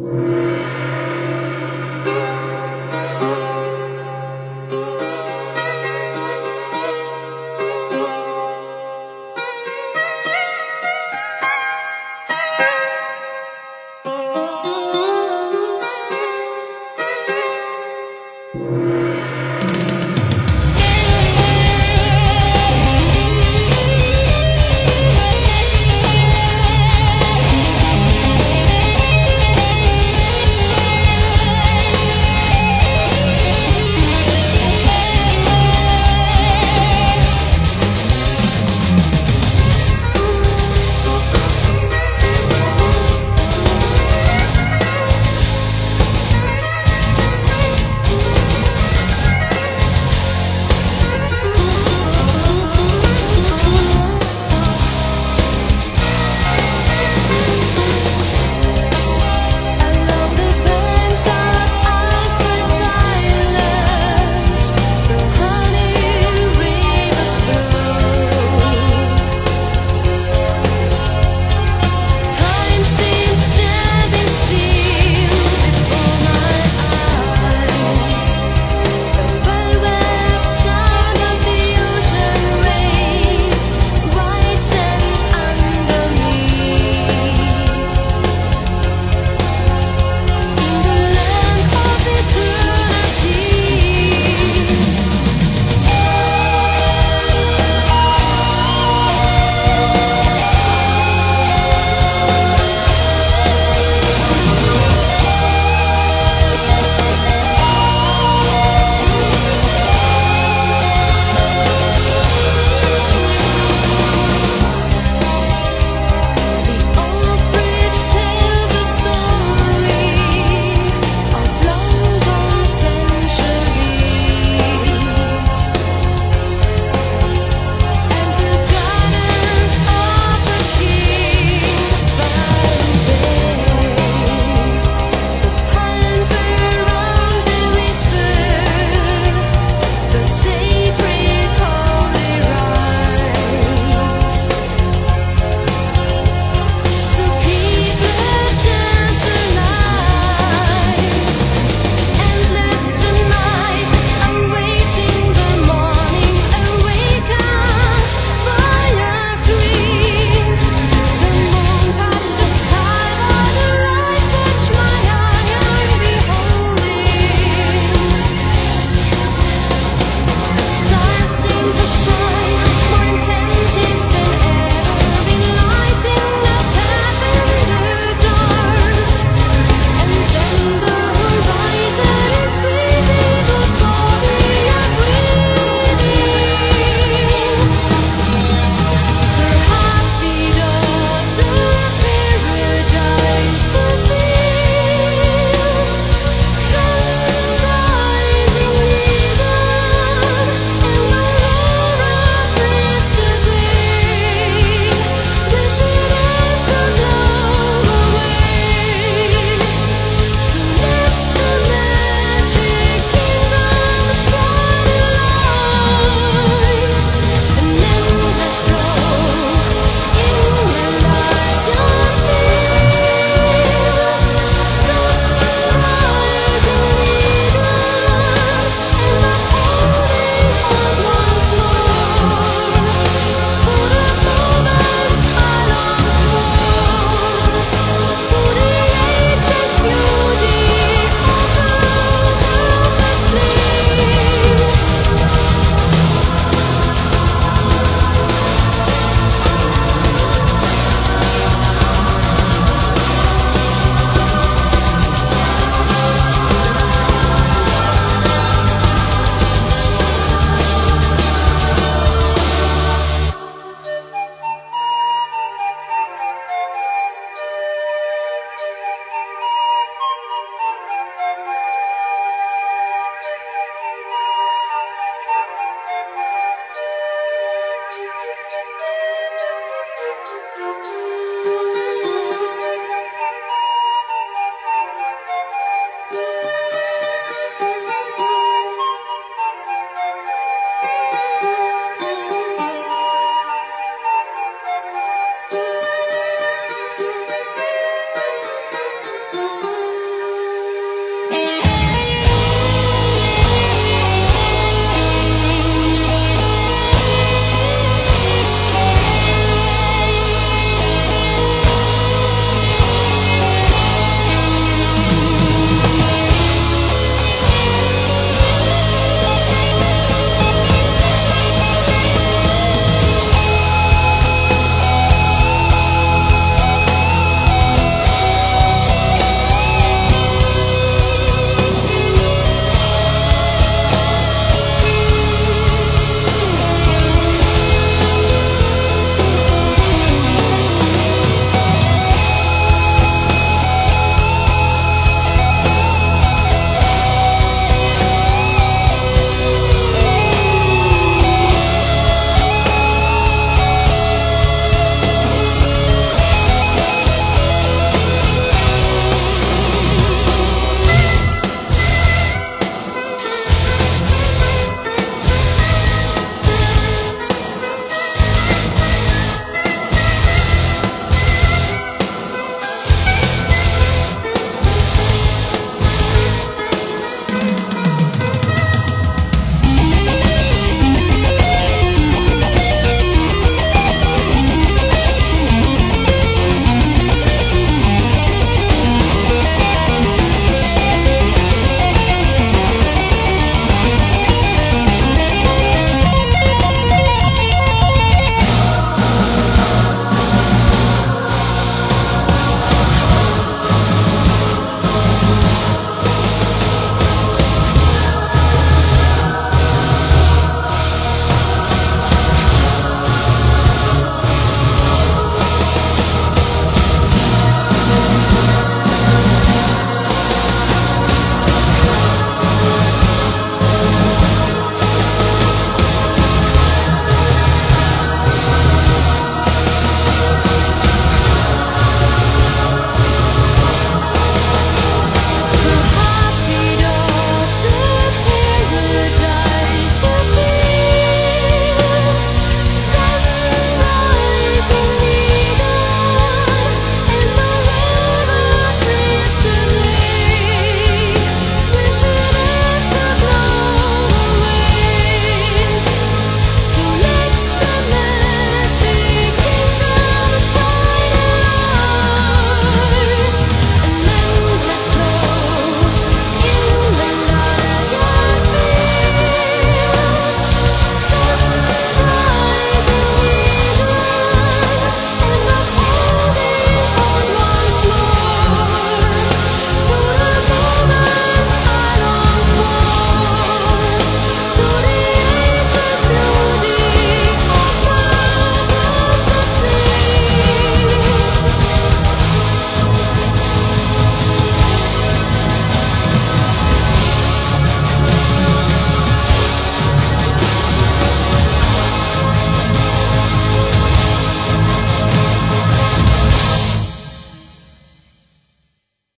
you.